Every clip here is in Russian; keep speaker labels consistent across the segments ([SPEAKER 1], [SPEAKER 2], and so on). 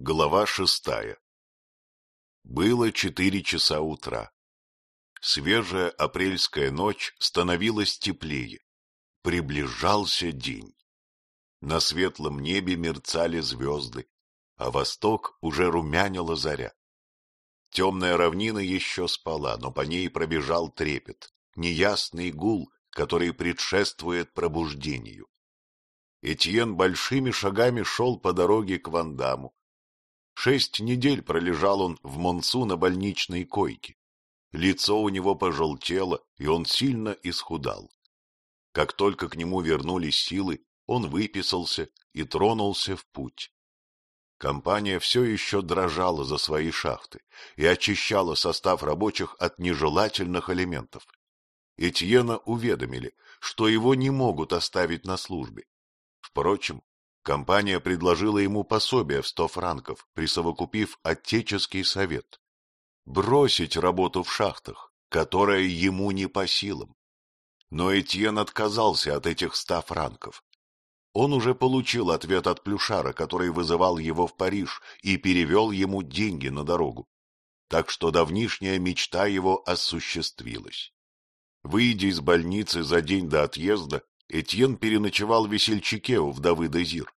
[SPEAKER 1] Глава шестая Было четыре часа утра. Свежая апрельская ночь становилась теплее. Приближался день. На светлом небе мерцали звезды, а восток уже румянила заря. Темная равнина еще спала, но по ней пробежал трепет, неясный гул, который предшествует пробуждению. Этьен большими шагами шел по дороге к Вандаму, Шесть недель пролежал он в Монсу на больничной койке. Лицо у него пожелтело, и он сильно исхудал. Как только к нему вернулись силы, он выписался и тронулся в путь. Компания все еще дрожала за свои шахты и очищала состав рабочих от нежелательных элементов. Этьена уведомили, что его не могут оставить на службе. Впрочем, Компания предложила ему пособие в сто франков, присовокупив отеческий совет. Бросить работу в шахтах, которая ему не по силам. Но Этьен отказался от этих ста франков. Он уже получил ответ от Плюшара, который вызывал его в Париж и перевел ему деньги на дорогу. Так что давнишняя мечта его осуществилась. Выйдя из больницы за день до отъезда, Этьен переночевал в весельчаке у вдовы Дезир.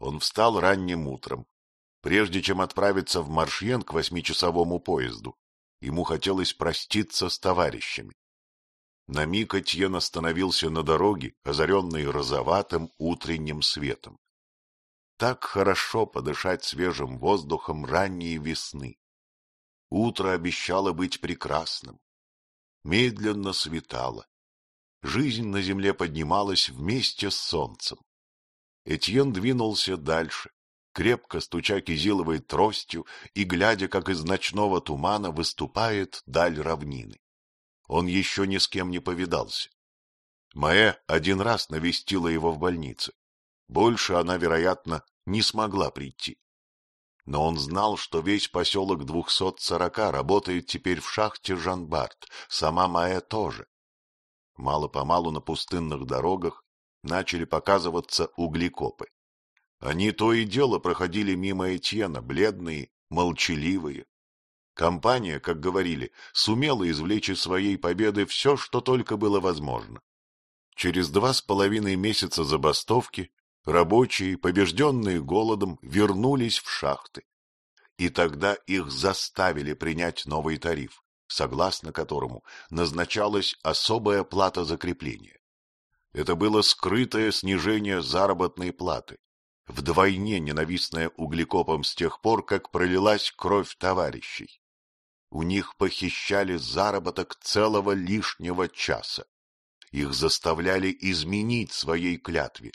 [SPEAKER 1] Он встал ранним утром. Прежде чем отправиться в Маршьен к восьмичасовому поезду, ему хотелось проститься с товарищами. На миг Этьен остановился на дороге, озаренной розоватым утренним светом. Так хорошо подышать свежим воздухом ранней весны. Утро обещало быть прекрасным. Медленно светало. Жизнь на земле поднималась вместе с солнцем. Этьен двинулся дальше, крепко стуча кизиловой тростью и глядя, как из ночного тумана выступает даль равнины. Он еще ни с кем не повидался. Маэ один раз навестила его в больнице. Больше она, вероятно, не смогла прийти. Но он знал, что весь поселок двухсот сорока работает теперь в шахте Жанбарт, сама Маэ тоже. Мало-помалу на пустынных дорогах начали показываться углекопы. Они то и дело проходили мимо Этьена, бледные, молчаливые. Компания, как говорили, сумела извлечь из своей победы все, что только было возможно. Через два с половиной месяца забастовки рабочие, побежденные голодом, вернулись в шахты. И тогда их заставили принять новый тариф, согласно которому назначалась особая плата закрепления. Это было скрытое снижение заработной платы, вдвойне ненавистное углекопам с тех пор, как пролилась кровь товарищей. У них похищали заработок целого лишнего часа. Их заставляли изменить своей клятве.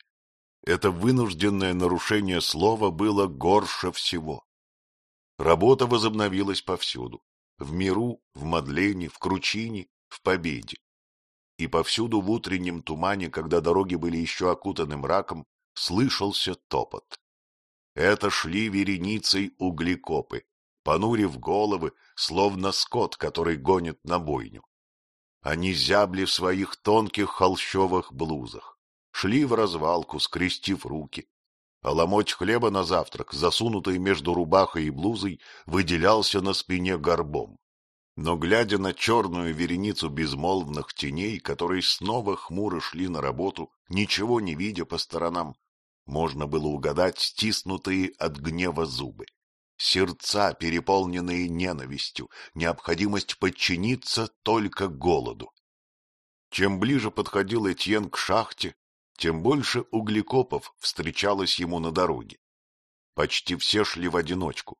[SPEAKER 1] Это вынужденное нарушение слова было горше всего. Работа возобновилась повсюду. В миру, в Мадлене, в Кручине, в Победе и повсюду в утреннем тумане, когда дороги были еще окутаны мраком, слышался топот. Это шли вереницей углекопы, понурив головы, словно скот, который гонит на бойню. Они зябли в своих тонких холщовых блузах, шли в развалку, скрестив руки, а ломоть хлеба на завтрак, засунутый между рубахой и блузой, выделялся на спине горбом. Но, глядя на черную вереницу безмолвных теней, которые снова хмуро шли на работу, ничего не видя по сторонам, можно было угадать стиснутые от гнева зубы. Сердца, переполненные ненавистью, необходимость подчиниться только голоду. Чем ближе подходил Этьен к шахте, тем больше углекопов встречалось ему на дороге. Почти все шли в одиночку,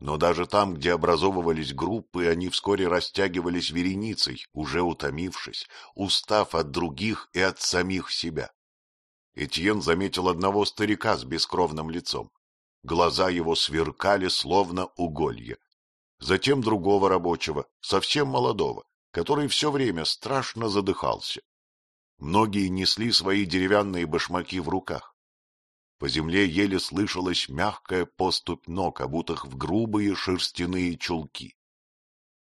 [SPEAKER 1] но даже там, где образовывались группы, они вскоре растягивались вереницей, уже утомившись, устав от других и от самих себя. Этьен заметил одного старика с бескровным лицом. Глаза его сверкали, словно уголья. Затем другого рабочего, совсем молодого, который все время страшно задыхался. Многие несли свои деревянные башмаки в руках. По земле еле слышалась мягкая поступь ног, обутых в грубые шерстяные чулки.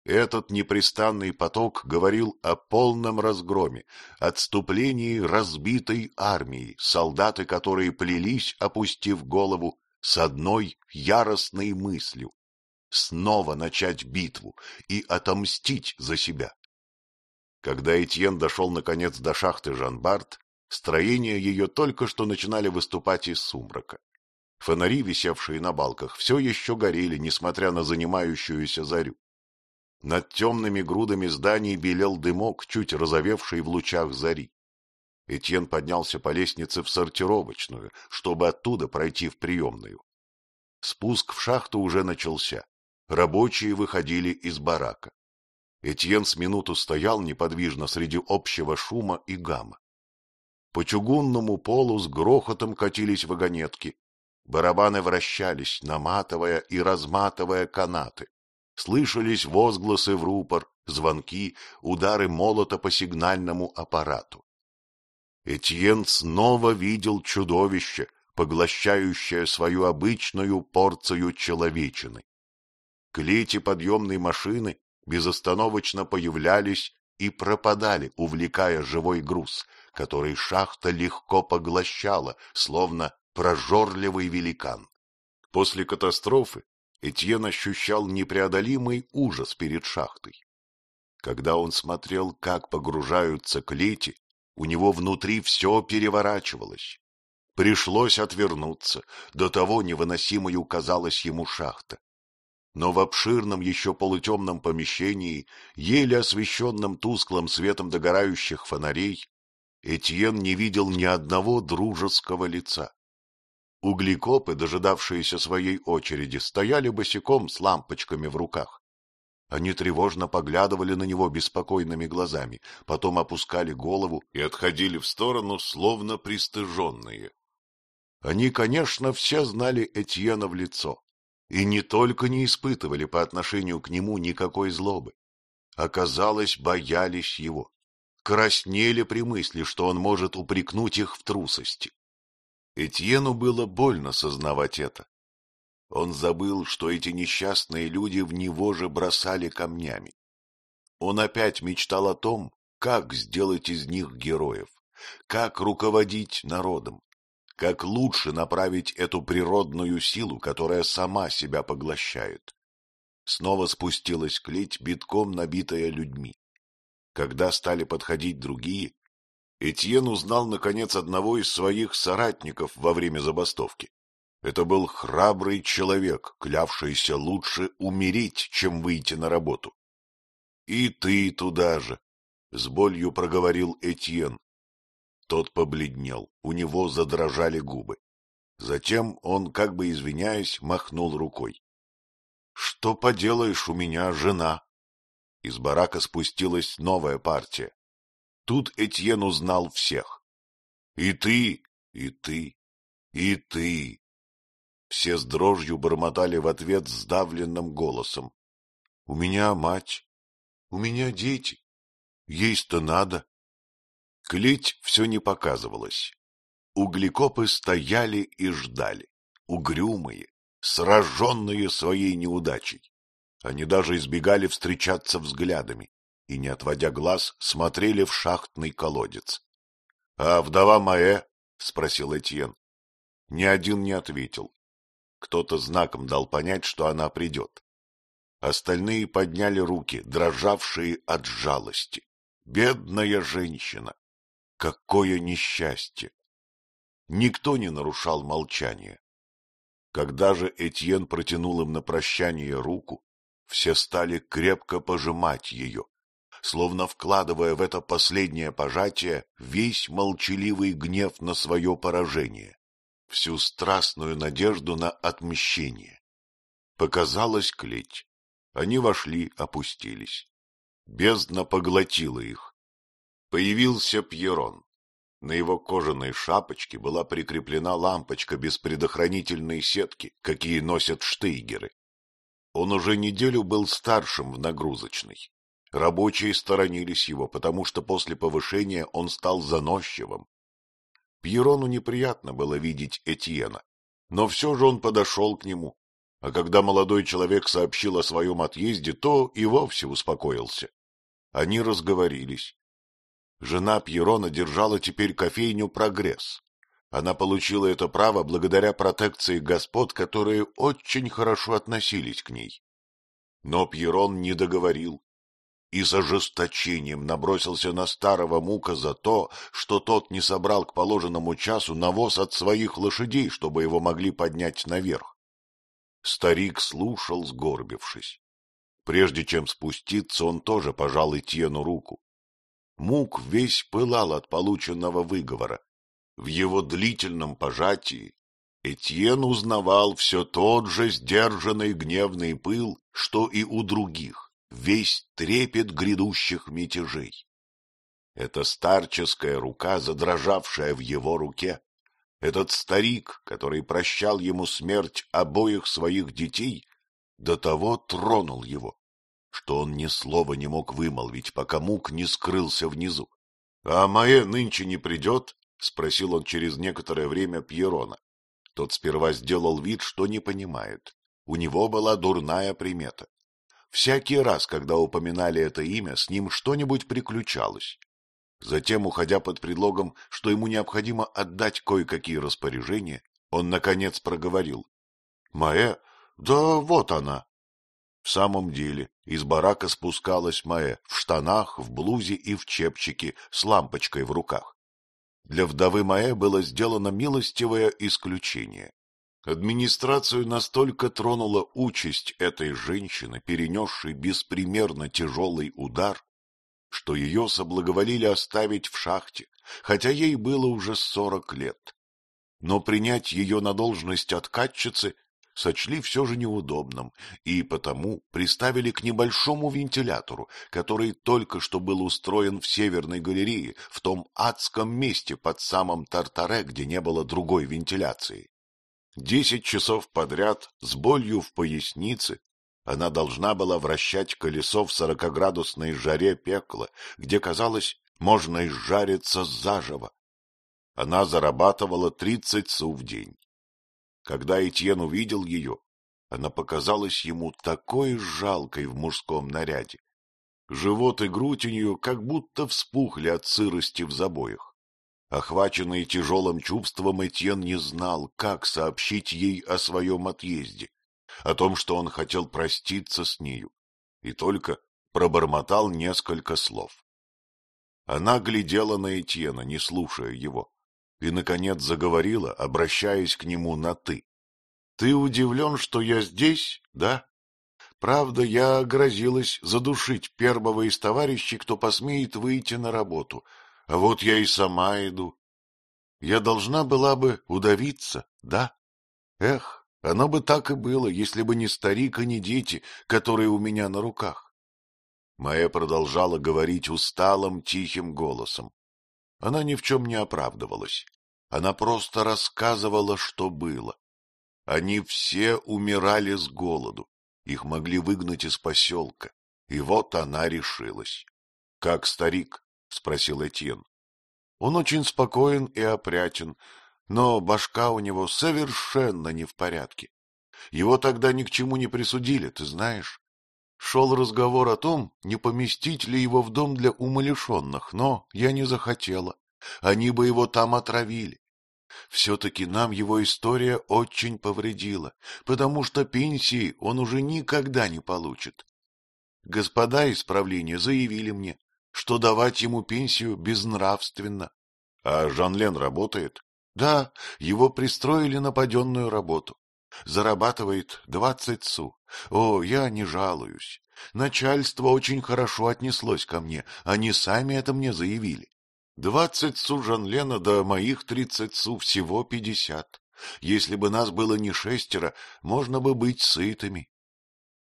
[SPEAKER 1] Этот непрестанный поток говорил о полном разгроме, отступлении разбитой армии, солдаты, которые плелись, опустив голову, с одной яростной мыслью — снова начать битву и отомстить за себя. Когда Этьен дошел наконец до шахты Жанбарт, строения ее только что начинали выступать из сумрака. Фонари, висевшие на балках, все еще горели, несмотря на занимающуюся зарю. Над темными грудами зданий белел дымок, чуть разовевший в лучах зари. Этьен поднялся по лестнице в сортировочную, чтобы оттуда пройти в приемную. Спуск в шахту уже начался. Рабочие выходили из барака. Этьен с минуту стоял неподвижно среди общего шума и гамма. По чугунному полу с грохотом катились вагонетки. Барабаны вращались, наматывая и разматывая канаты. Слышались возгласы в рупор, звонки, удары молота по сигнальному аппарату. Этьен снова видел чудовище, поглощающее свою обычную порцию человечины. Клети подъемной машины безостановочно появлялись и пропадали, увлекая живой груз, который шахта легко поглощала, словно прожорливый великан. После катастрофы Этьен ощущал непреодолимый ужас перед шахтой. Когда он смотрел, как погружаются клети, у него внутри все переворачивалось. Пришлось отвернуться, до того невыносимой казалась ему шахта. Но в обширном еще полутемном помещении, еле освещенном тусклым светом догорающих фонарей, Этьен не видел ни одного дружеского лица. Углекопы, дожидавшиеся своей очереди, стояли босиком с лампочками в руках. Они тревожно поглядывали на него беспокойными глазами, потом опускали голову и отходили в сторону, словно пристыженные. Они, конечно, все знали Этьена в лицо и не только не испытывали по отношению к нему никакой злобы. Оказалось, боялись его, краснели при мысли, что он может упрекнуть их в трусости. Этьену было больно сознавать это. Он забыл, что эти несчастные люди в него же бросали камнями. Он опять мечтал о том, как сделать из них героев, как руководить народом, как лучше направить эту природную силу, которая сама себя поглощает. Снова спустилась клеть, битком набитая людьми. Когда стали подходить другие, Этьен узнал, наконец, одного из своих соратников во время забастовки. Это был храбрый человек, клявшийся лучше умереть, чем выйти на работу. — И ты туда же, — с болью проговорил Этьен. Тот побледнел, у него задрожали губы. Затем он, как бы извиняясь, махнул рукой. — Что поделаешь, у меня жена. Из барака спустилась новая партия. Тут Этьен узнал всех. — И ты, и ты, и ты, все с дрожью бормотали в ответ сдавленным голосом. — У меня мать, у меня дети, есть-то надо. Клеть все не показывалось. Углекопы стояли и ждали, угрюмые, сраженные своей неудачей. Они даже избегали встречаться взглядами и, не отводя глаз, смотрели в шахтный колодец. — А вдова Маэ? — спросил Этьен. Ни один не ответил. Кто-то знаком дал понять, что она придет. Остальные подняли руки, дрожавшие от жалости. Бедная женщина! Какое несчастье! Никто не нарушал молчания. Когда же Этьен протянул им на прощание руку, все стали крепко пожимать ее, словно вкладывая в это последнее пожатие весь молчаливый гнев на свое поражение всю страстную надежду на отмщение. Показалась клеть. Они вошли, опустились. Бездна поглотила их. Появился Пьерон. На его кожаной шапочке была прикреплена лампочка без предохранительной сетки, какие носят штейгеры. Он уже неделю был старшим в нагрузочной. Рабочие сторонились его, потому что после повышения он стал заносчивым, Пьерону неприятно было видеть Этьена, но все же он подошел к нему, а когда молодой человек сообщил о своем отъезде, то и вовсе успокоился. Они разговорились. Жена Пьерона держала теперь кофейню «Прогресс». Она получила это право благодаря протекции господ, которые очень хорошо относились к ней. Но Пьерон не договорил и с ожесточением набросился на старого мука за то, что тот не собрал к положенному часу навоз от своих лошадей, чтобы его могли поднять наверх. Старик слушал, сгорбившись. Прежде чем спуститься, он тоже пожал Этьену руку. Мук весь пылал от полученного выговора. В его длительном пожатии Этьен узнавал все тот же сдержанный гневный пыл, что и у других, весь трепет грядущих мятежей. Эта старческая рука, задрожавшая в его руке, этот старик, который прощал ему смерть обоих своих детей, до того тронул его, что он ни слова не мог вымолвить, пока мук не скрылся внизу. — А Маэ нынче не придет? — спросил он через некоторое время Пьерона. Тот сперва сделал вид, что не понимает. У него была дурная примета. Всякий раз, когда упоминали это имя, с ним что-нибудь приключалось. Затем, уходя под предлогом, что ему необходимо отдать кое-какие распоряжения, он, наконец, проговорил. — Маэ, да вот она. В самом деле, из барака спускалась Маэ в штанах, в блузе и в чепчике с лампочкой в руках. Для вдовы Маэ было сделано милостивое исключение. Администрацию настолько тронула участь этой женщины, перенесшей беспримерно тяжелый удар, что ее соблаговолили оставить в шахте, хотя ей было уже сорок лет. Но принять ее на должность откатчицы сочли все же неудобным и потому приставили к небольшому вентилятору, который только что был устроен в Северной галерее, в том адском месте под самым Тартаре, где не было другой вентиляции. Десять часов подряд с болью в пояснице она должна была вращать колесо в сорокоградусной жаре пекла, где, казалось, можно изжариться заживо. Она зарабатывала тридцать су в день. Когда Этьен увидел ее, она показалась ему такой жалкой в мужском наряде. Живот и грудь у нее как будто вспухли от сырости в забоях. Охваченный тяжелым чувством, Этьен не знал, как сообщить ей о своем отъезде, о том, что он хотел проститься с нею, и только пробормотал несколько слов. Она глядела на Этьена, не слушая его и, наконец, заговорила, обращаясь к нему на «ты». — Ты удивлен, что я здесь, да? Правда, я грозилась задушить первого из товарищей, кто посмеет выйти на работу, а вот я и сама иду. Я должна была бы удавиться, да? Эх, оно бы так и было, если бы не старик и не дети, которые у меня на руках. Майя продолжала говорить усталым, тихим голосом. Она ни в чем не оправдывалась. Она просто рассказывала, что было. Они все умирали с голоду. Их могли выгнать из поселка. И вот она решилась. — Как старик? — спросил Этьен. — Он очень спокоен и опрятен, но башка у него совершенно не в порядке. Его тогда ни к чему не присудили, ты знаешь. Шел разговор о том, не поместить ли его в дом для умалишенных, но я не захотела. Они бы его там отравили. Все-таки нам его история очень повредила, потому что пенсии он уже никогда не получит. Господа из правления заявили мне, что давать ему пенсию безнравственно. А Жан-Лен работает? Да, его пристроили на паденную работу. Зарабатывает двадцать су. О, я не жалуюсь. Начальство очень хорошо отнеслось ко мне, они сами это мне заявили. Двадцать су Жан-Лена, да моих тридцать су, всего пятьдесят. Если бы нас было не шестеро, можно бы быть сытыми.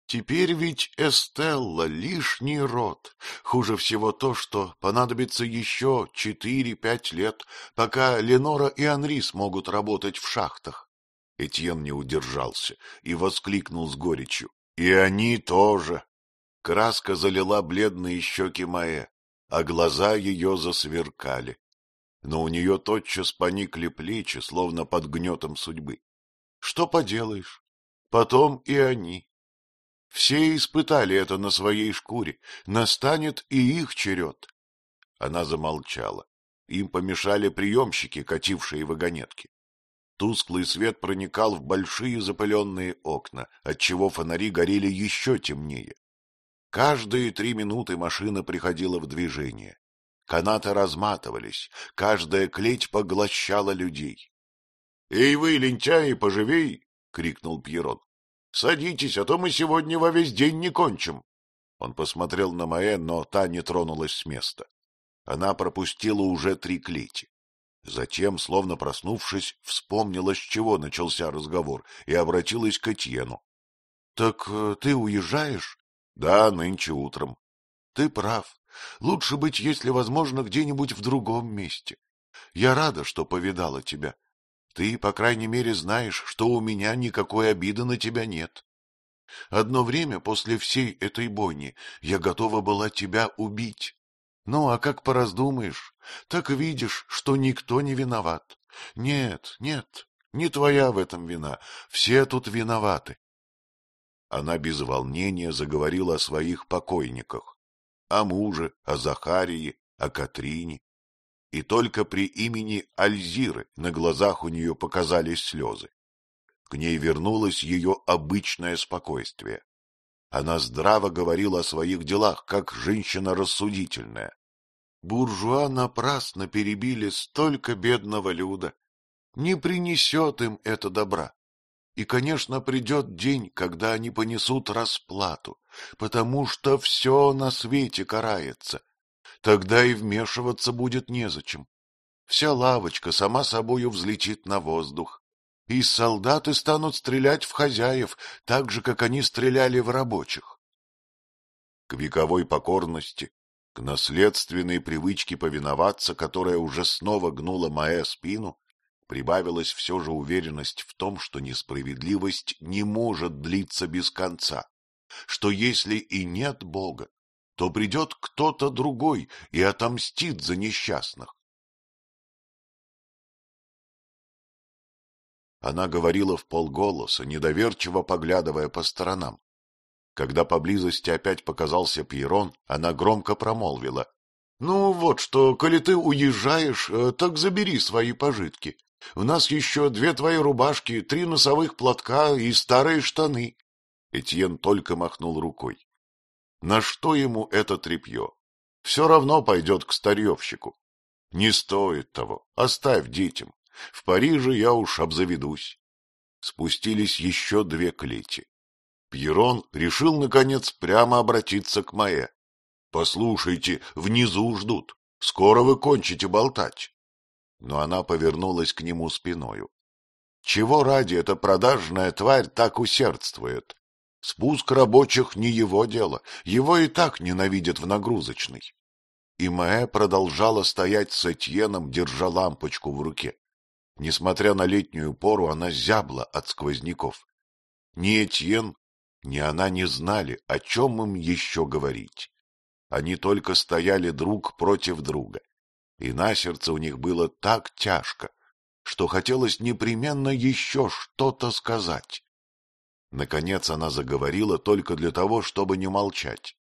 [SPEAKER 1] Теперь ведь Эстелла — лишний род. Хуже всего то, что понадобится еще четыре-пять лет, пока Ленора и Анри смогут работать в шахтах. Этьен не удержался и воскликнул с горечью. — И они тоже. Краска залила бледные щеки Маэ, а глаза ее засверкали. Но у нее тотчас поникли плечи, словно под гнетом судьбы. Что поделаешь? Потом и они. Все испытали это на своей шкуре, настанет и их черед. Она замолчала. Им помешали приемщики, катившие вагонетки. Тусклый свет проникал в большие запыленные окна, отчего фонари горели еще темнее. Каждые три минуты машина приходила в движение. Канаты разматывались, каждая клеть поглощала людей. — Эй вы, лентяи, поживей! — крикнул Пьерон. — Садитесь, а то мы сегодня во весь день не кончим. Он посмотрел на Маэ, но та не тронулась с места. Она пропустила уже три клети. Затем, словно проснувшись, вспомнила, с чего начался разговор, и обратилась к Этьену. — Так э, ты уезжаешь? — Да, нынче утром. — Ты прав. Лучше быть, если возможно, где-нибудь в другом месте. Я рада, что повидала тебя. Ты, по крайней мере, знаешь, что у меня никакой обиды на тебя нет. Одно время после всей этой бойни я готова была тебя убить. Ну, а как пораздумаешь, так видишь, что никто не виноват. Нет, нет, не твоя в этом вина, все тут виноваты. Она без волнения заговорила о своих покойниках, о муже, о Захарии, о Катрине. И только при имени Альзиры на глазах у нее показались слезы. К ней вернулось ее обычное спокойствие. Она здраво говорила о своих делах, как женщина рассудительная. Буржуа напрасно перебили столько бедного люда. Не принесет им это добра. И, конечно, придет день, когда они понесут расплату, потому что все на свете карается. Тогда и вмешиваться будет незачем. Вся лавочка сама собою взлетит на воздух и солдаты станут стрелять в хозяев, так же, как они стреляли в рабочих. К вековой покорности, к наследственной привычке повиноваться, которая уже снова гнула Маэ спину, прибавилась все же уверенность в том, что несправедливость не может длиться без конца, что если и нет Бога, то придет кто-то другой и отомстит за несчастных. Она говорила в полголоса, недоверчиво поглядывая по сторонам. Когда поблизости опять показался Пьерон, она громко промолвила. — Ну вот что, коли ты уезжаешь, э, так забери свои пожитки. У нас еще две твои рубашки, три носовых платка и старые штаны. Этьен только махнул рукой. На что ему это тряпье? Все равно пойдет к старьевщику. Не стоит того, оставь детям. В Париже я уж обзаведусь. Спустились еще две клети. Пьерон решил, наконец, прямо обратиться к Маэ. — Послушайте, внизу ждут. Скоро вы кончите болтать. Но она повернулась к нему спиною. Чего ради эта продажная тварь так усердствует? Спуск рабочих не его дело, его и так ненавидят в нагрузочной. И Маэ продолжала стоять с Этьеном, держа лампочку в руке. Несмотря на летнюю пору, она зябла от сквозняков. Ни Этьен, ни она не знали, о чем им еще говорить. Они только стояли друг против друга, и на сердце у них было так тяжко, что хотелось непременно еще что-то сказать. Наконец она заговорила только для того, чтобы не молчать.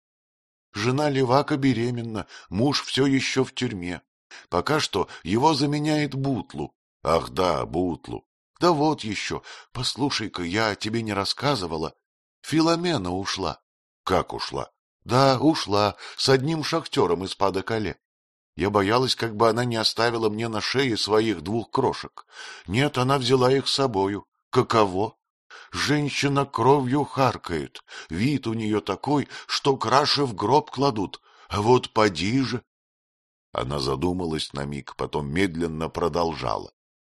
[SPEAKER 1] Жена Левака беременна, муж все еще в тюрьме. Пока что его заменяет Бутлу, Ах да, Бутлу. Да вот еще, послушай-ка, я тебе не рассказывала. Филомена ушла. Как ушла? Да, ушла, с одним шахтером из Падокале. Я боялась, как бы она не оставила мне на шее своих двух крошек. Нет, она взяла их с собою. Каково? Женщина кровью харкает, вид у нее такой, что краши в гроб кладут, а вот поди же. Она задумалась на миг, потом медленно продолжала.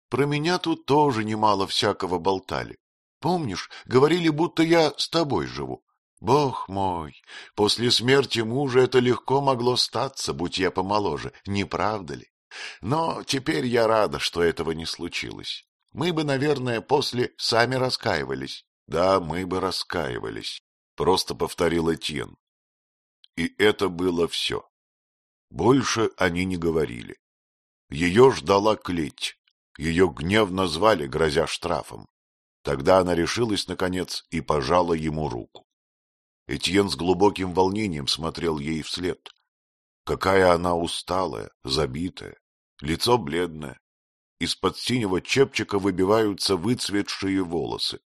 [SPEAKER 1] Про меня тут тоже немало всякого болтали. Помнишь, говорили, будто я с тобой живу. Бог мой, после смерти мужа это легко могло статься, будь я помоложе, не правда ли? Но теперь я рада, что этого не случилось. Мы бы, наверное, после сами раскаивались. Да, мы бы раскаивались, — просто повторил Этьен. И это было все. Больше они не говорили. Ее ждала клеть. Ее гневно звали, грозя штрафом. Тогда она решилась, наконец, и пожала ему руку. Этьен с глубоким волнением смотрел ей вслед. Какая она усталая, забитая. лицо бледное. Из-под синего чепчика выбиваются выцветшие волосы.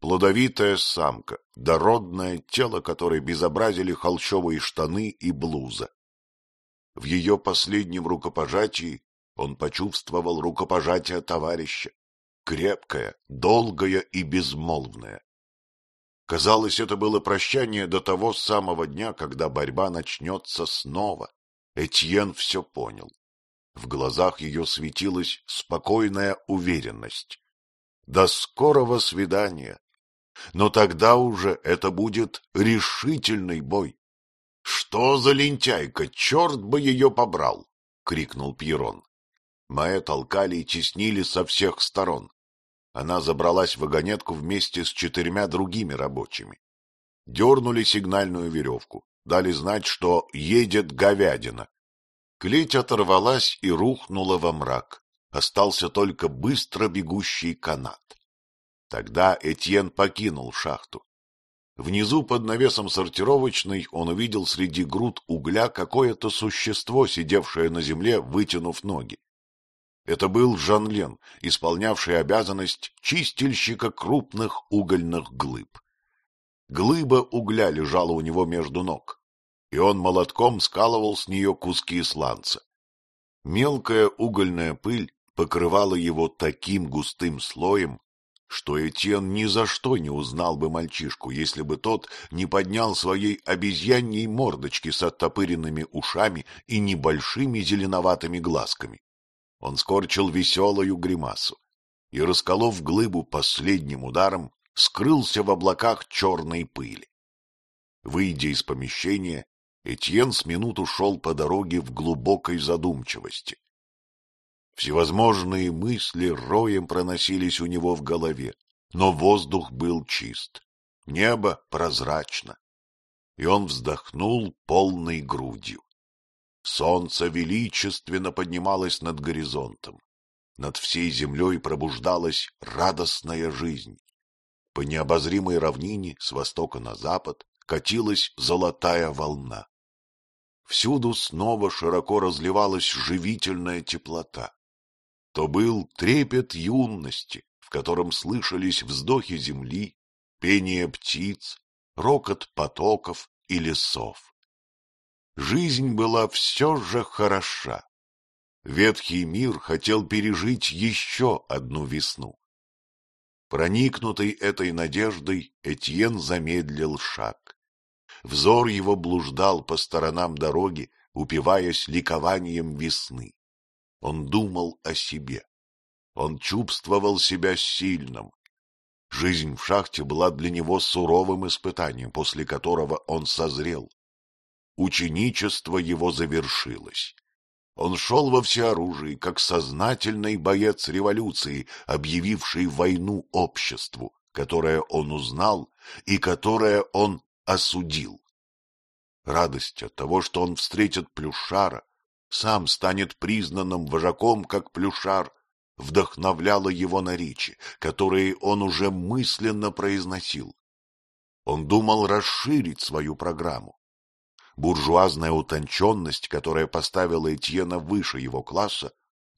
[SPEAKER 1] Плодовитая самка, дородное тело, которое безобразили холщовые штаны и блуза. В ее последнем рукопожатии он почувствовал рукопожатие товарища, крепкое, долгое и безмолвное. Казалось, это было прощание до того самого дня, когда борьба начнется снова. Этьен все понял. В глазах ее светилась спокойная уверенность. До скорого свидания. Но тогда уже это будет решительный бой. — Что за лентяйка, черт бы ее побрал! — крикнул Пьерон. Маэ толкали и теснили со всех сторон. Она забралась в вагонетку вместе с четырьмя другими рабочими. Дернули сигнальную веревку, дали знать, что едет говядина. Клеть оторвалась и рухнула во мрак. Остался только быстро бегущий канат. Тогда Этьен покинул шахту. Внизу под навесом сортировочной он увидел среди груд угля какое-то существо, сидевшее на земле, вытянув ноги. Это был Жан-Лен, исполнявший обязанность чистильщика крупных угольных глыб. Глыба угля лежала у него между ног, и он молотком скалывал с нее куски сланца. Мелкая угольная пыль покрывала его таким густым слоем, что Этьен ни за что не узнал бы мальчишку, если бы тот не поднял своей обезьяньей мордочки с оттопыренными ушами и небольшими зеленоватыми глазками. Он скорчил веселую гримасу и, расколов глыбу последним ударом, скрылся в облаках черной пыли. Выйдя из помещения, Этьен с минуту шел по дороге в глубокой задумчивости. Всевозможные мысли роем проносились у него в голове, но воздух был чист, небо прозрачно, и он вздохнул полной грудью. Солнце величественно поднималось над горизонтом. Над всей землей пробуждалась радостная жизнь. По необозримой равнине с востока на запад катилась золотая волна. Всюду снова широко разливалась живительная теплота. То был трепет юности, в котором слышались вздохи земли, пение птиц, рокот потоков и лесов жизнь была все же хороша. Ветхий мир хотел пережить еще одну весну. Проникнутый этой надеждой, Этьен замедлил шаг. Взор его блуждал по сторонам дороги, упиваясь ликованием весны. Он думал о себе. Он чувствовал себя сильным. Жизнь в шахте была для него суровым испытанием, после которого он созрел. Ученичество его завершилось. Он шел во всеоружии, как сознательный боец революции, объявивший войну обществу, которое он узнал и которое он осудил. Радость от того, что он встретит Плюшара, сам станет признанным вожаком, как Плюшар, вдохновляла его на речи, которые он уже мысленно произносил. Он думал расширить свою программу, буржуазная утонченность, которая поставила Этьена выше его класса,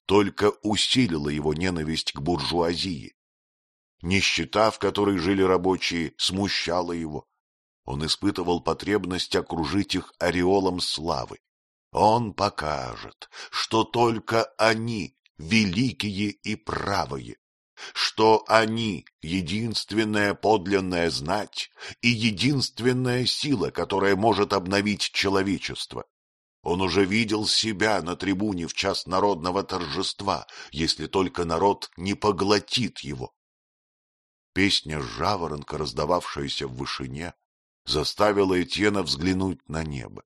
[SPEAKER 1] только усилила его ненависть к буржуазии. Нищета, в которой жили рабочие, смущала его. Он испытывал потребность окружить их ореолом славы. Он покажет, что только они великие и правые, что они — единственная подлинная знать и единственная сила, которая может обновить человечество. Он уже видел себя на трибуне в час народного торжества, если только народ не поглотит его. Песня жаворонка, раздававшаяся в вышине, заставила Этьена взглянуть на небо.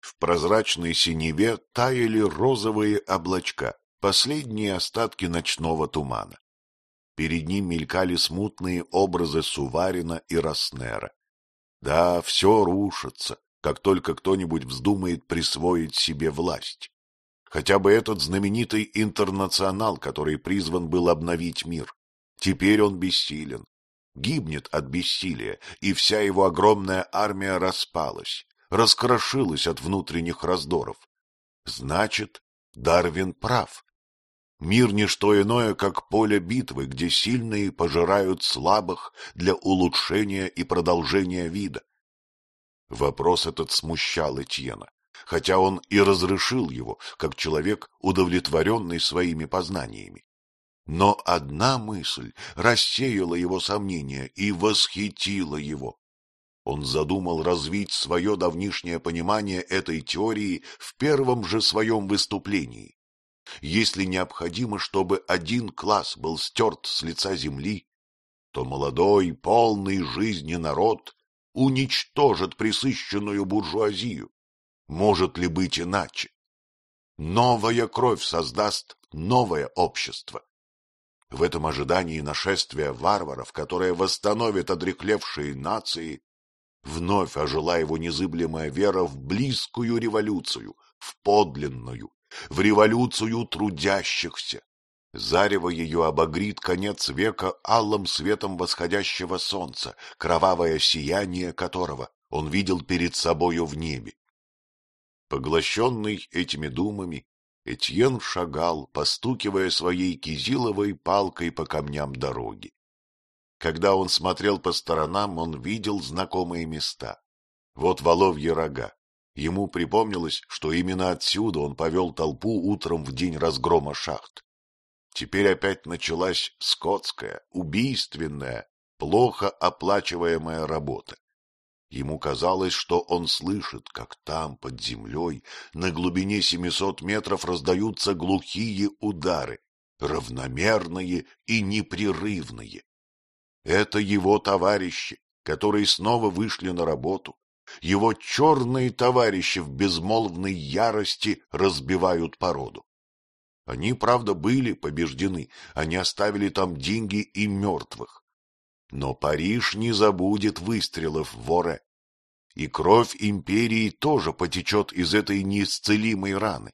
[SPEAKER 1] В прозрачной синеве таяли розовые облачка, последние остатки ночного тумана. Перед ним мелькали смутные образы Суварина и Роснера. Да, все рушится, как только кто-нибудь вздумает присвоить себе власть. Хотя бы этот знаменитый интернационал, который призван был обновить мир. Теперь он бессилен, гибнет от бессилия, и вся его огромная армия распалась, раскрошилась от внутренних раздоров. Значит, Дарвин прав. Мир не что иное, как поле битвы, где сильные пожирают слабых для улучшения и продолжения вида. Вопрос этот смущал Этьена, хотя он и разрешил его, как человек, удовлетворенный своими познаниями. Но одна мысль рассеяла его сомнения и восхитила его. Он задумал развить свое давнишнее понимание этой теории в первом же своем выступлении. Если необходимо, чтобы один класс был стерт с лица земли, то молодой, полный жизни народ уничтожит присыщенную буржуазию. Может ли быть иначе? Новая кровь создаст новое общество. В этом ожидании нашествия варваров, которое восстановит одрехлевшие нации, вновь ожила его незыблемая вера в близкую революцию, в подлинную, в революцию трудящихся. Зарево ее обогрит конец века алым светом восходящего солнца, кровавое сияние которого он видел перед собою в небе. Поглощенный этими думами, Этьен шагал, постукивая своей кизиловой палкой по камням дороги. Когда он смотрел по сторонам, он видел знакомые места. Вот воловьи рога. Ему припомнилось, что именно отсюда он повел толпу утром в день разгрома шахт. Теперь опять началась скотская, убийственная, плохо оплачиваемая работа. Ему казалось, что он слышит, как там, под землей, на глубине семисот метров раздаются глухие удары, равномерные и непрерывные. Это его товарищи, которые снова вышли на работу. Его черные товарищи в безмолвной ярости разбивают породу. Они, правда, были побеждены, они оставили там деньги и мертвых. Но Париж не забудет выстрелов в Воре. И кровь империи тоже потечет из этой неисцелимой раны.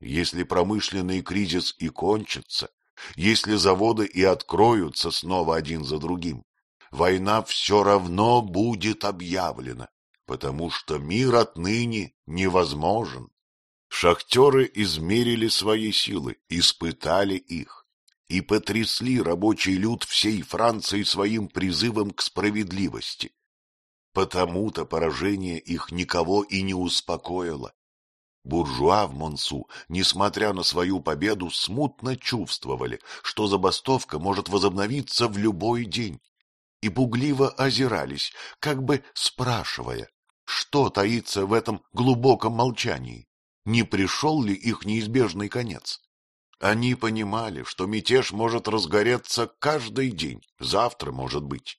[SPEAKER 1] Если промышленный кризис и кончится, если заводы и откроются снова один за другим, война все равно будет объявлена, потому что мир отныне невозможен. Шахтеры измерили свои силы, испытали их и потрясли рабочий люд всей Франции своим призывом к справедливости. Потому-то поражение их никого и не успокоило. Буржуа в Монсу, несмотря на свою победу, смутно чувствовали, что забастовка может возобновиться в любой день, и пугливо озирались, как бы спрашивая, что таится в этом глубоком молчании, не пришел ли их неизбежный конец. Они понимали, что мятеж может разгореться каждый день, завтра, может быть.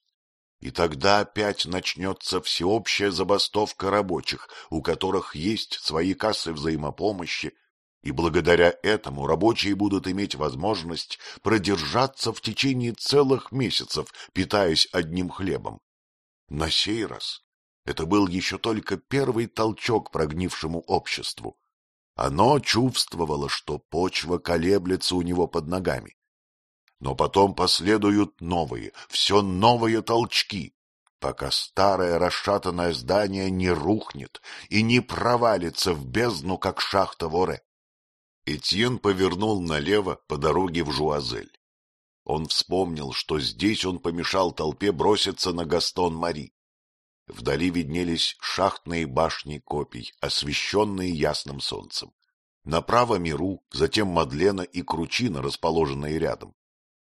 [SPEAKER 1] И тогда опять начнется всеобщая забастовка рабочих, у которых есть свои кассы взаимопомощи, и благодаря этому рабочие будут иметь возможность продержаться в течение целых месяцев, питаясь одним хлебом. На сей раз это был еще только первый толчок прогнившему обществу. Оно чувствовало, что почва колеблется у него под ногами. Но потом последуют новые, все новые толчки, пока старое расшатанное здание не рухнет и не провалится в бездну, как шахта Воре. Этьен повернул налево по дороге в Жуазель. Он вспомнил, что здесь он помешал толпе броситься на Гастон-Мари. Вдали виднелись шахтные башни копий, освещенные ясным солнцем. Направо Миру, затем Мадлена и Кручина, расположенные рядом.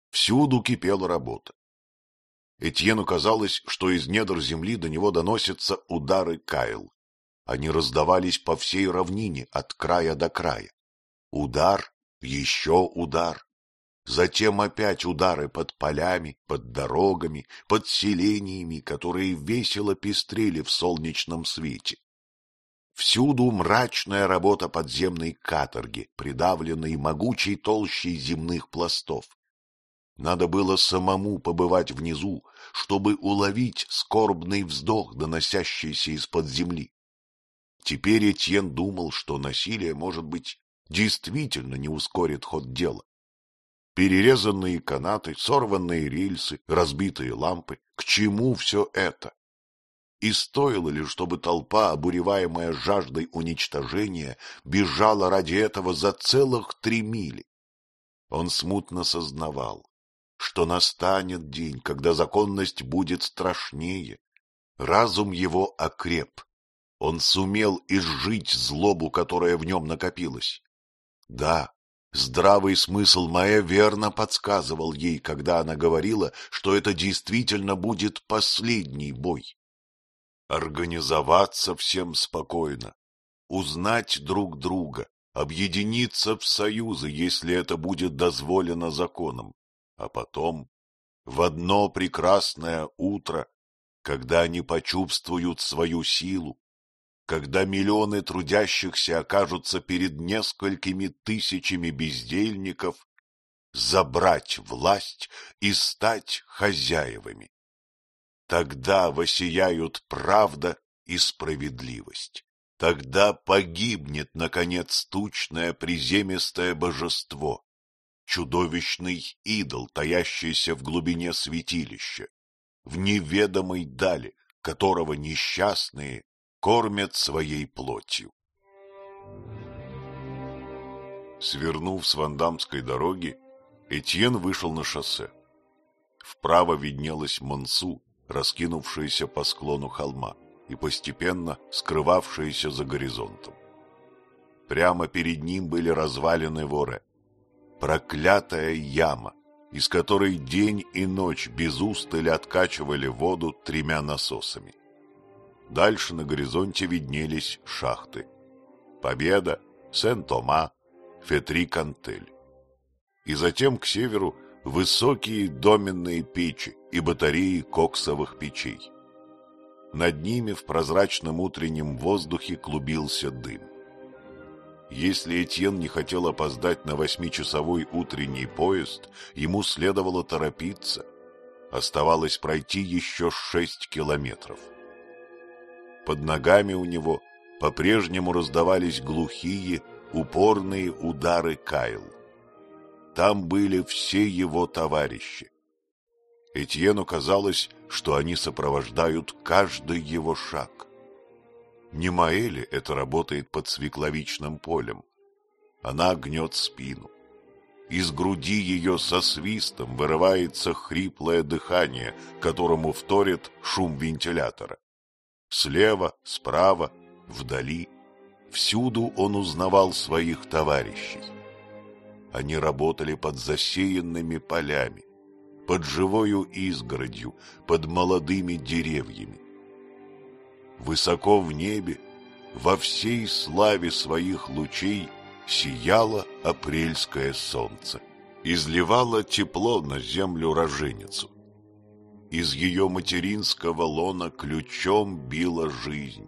[SPEAKER 1] Всюду кипела работа. Этьену казалось, что из недр земли до него доносятся удары Кайл. Они раздавались по всей равнине, от края до края. Удар, еще удар. Затем опять удары под полями, под дорогами, под селениями, которые весело пестрели в солнечном свете. Всюду мрачная работа подземной каторги, придавленной могучей толщей земных пластов. Надо было самому побывать внизу, чтобы уловить скорбный вздох, доносящийся из-под земли. Теперь Этьен думал, что насилие, может быть, действительно не ускорит ход дела. Перерезанные канаты, сорванные рельсы, разбитые лампы — к чему все это? И стоило ли, чтобы толпа, обуреваемая жаждой уничтожения, бежала ради этого за целых три мили? Он смутно сознавал, что настанет день, когда законность будет страшнее. Разум его окреп. Он сумел изжить злобу, которая в нем накопилась. Да, здравый смысл Маэ верно подсказывал ей, когда она говорила, что это действительно будет последний бой. Организоваться всем спокойно, узнать друг друга, объединиться в союзы, если это будет дозволено законом, а потом, в одно прекрасное утро, когда они почувствуют свою силу, когда миллионы трудящихся окажутся перед несколькими тысячами бездельников, забрать власть и стать хозяевами. Тогда воссияют правда и справедливость. Тогда погибнет, наконец, тучное приземистое божество, чудовищный идол, таящийся в глубине святилища, в неведомой дали, которого несчастные кормят своей плотью. Свернув с Вандамской дороги, Этьен вышел на шоссе. Вправо виднелась Мансу, раскинувшаяся по склону холма и постепенно скрывавшаяся за горизонтом. Прямо перед ним были развалины Воре. Проклятая яма, из которой день и ночь без устали откачивали воду тремя насосами. Дальше на горизонте виднелись шахты. Победа, Сен-Тома, Фетри-Кантель. И затем к северу высокие доменные печи и батареи коксовых печей. Над ними в прозрачном утреннем воздухе клубился дым. Если Этьен не хотел опоздать на восьмичасовой утренний поезд, ему следовало торопиться. Оставалось пройти еще шесть километров. Под ногами у него по-прежнему раздавались глухие, упорные удары Кайл. Там были все его товарищи. Этьену казалось, что они сопровождают каждый его шаг. Не Маэли это работает под свекловичным полем. Она гнет спину. Из груди ее со свистом вырывается хриплое дыхание, которому вторит шум вентилятора. Слева, справа, вдали. Всюду он узнавал своих товарищей. Они работали под засеянными полями, под живою изгородью, под молодыми деревьями. Высоко в небе, во всей славе своих лучей, сияло апрельское солнце, изливало тепло на землю роженицу. Из ее материнского лона ключом била жизнь.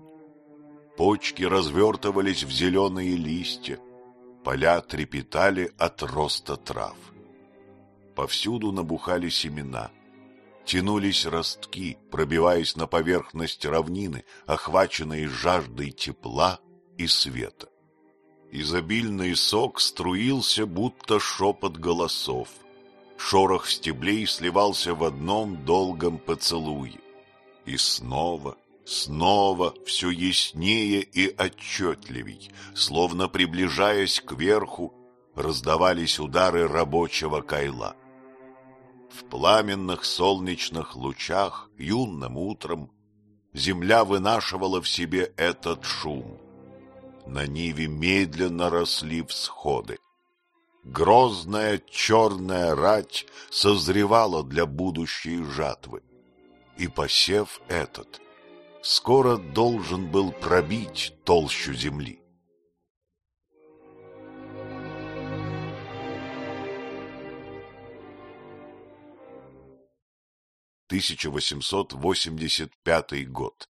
[SPEAKER 1] Почки развертывались в зеленые листья, поля трепетали от роста трав. Повсюду набухали семена, тянулись ростки, пробиваясь на поверхность равнины, охваченные жаждой тепла и света. Изобильный сок струился, будто шепот голосов — шорох стеблей сливался в одном долгом поцелуе. И снова, снова все яснее и отчетливей, словно приближаясь к верху, раздавались удары рабочего кайла. В пламенных солнечных лучах юным утром земля вынашивала в себе этот шум. На ниве медленно росли всходы. Грозная черная рать созревала для будущей жатвы. И посев этот скоро должен был пробить толщу земли. Тысяча восемьсот восемьдесят пятый год.